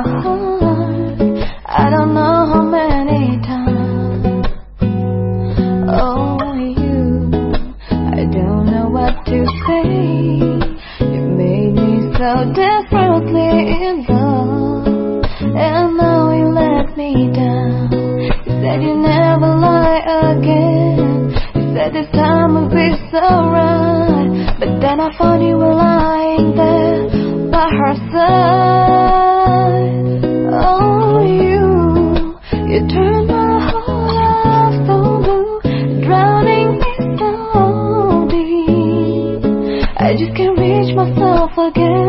I don't know how many times. Oh, you, I don't know what to say. You made me so desperately in love, and now you let me down. You said you never lie again. You said this time would be so right, but then I found you were lying there by her so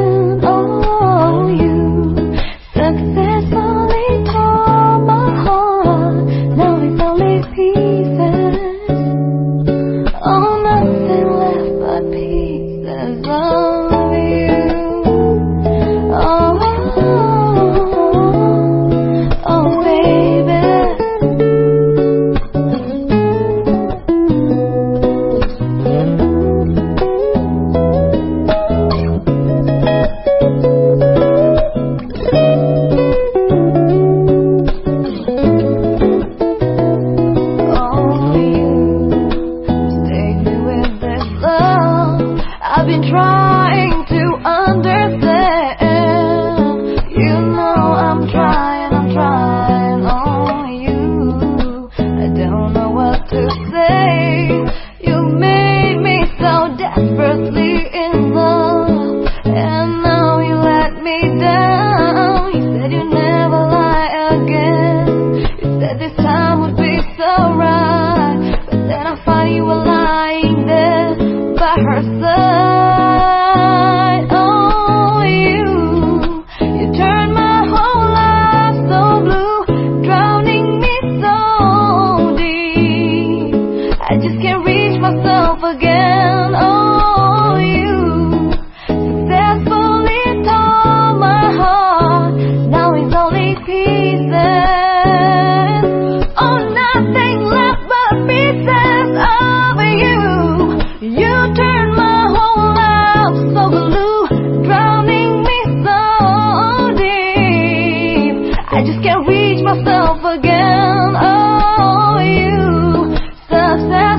But then I you were lying there by her side. Oh, you, you turned my whole life so blue, drowning me so deep. I just can't reach myself again. Oh, can't reach myself again. Oh, you, success.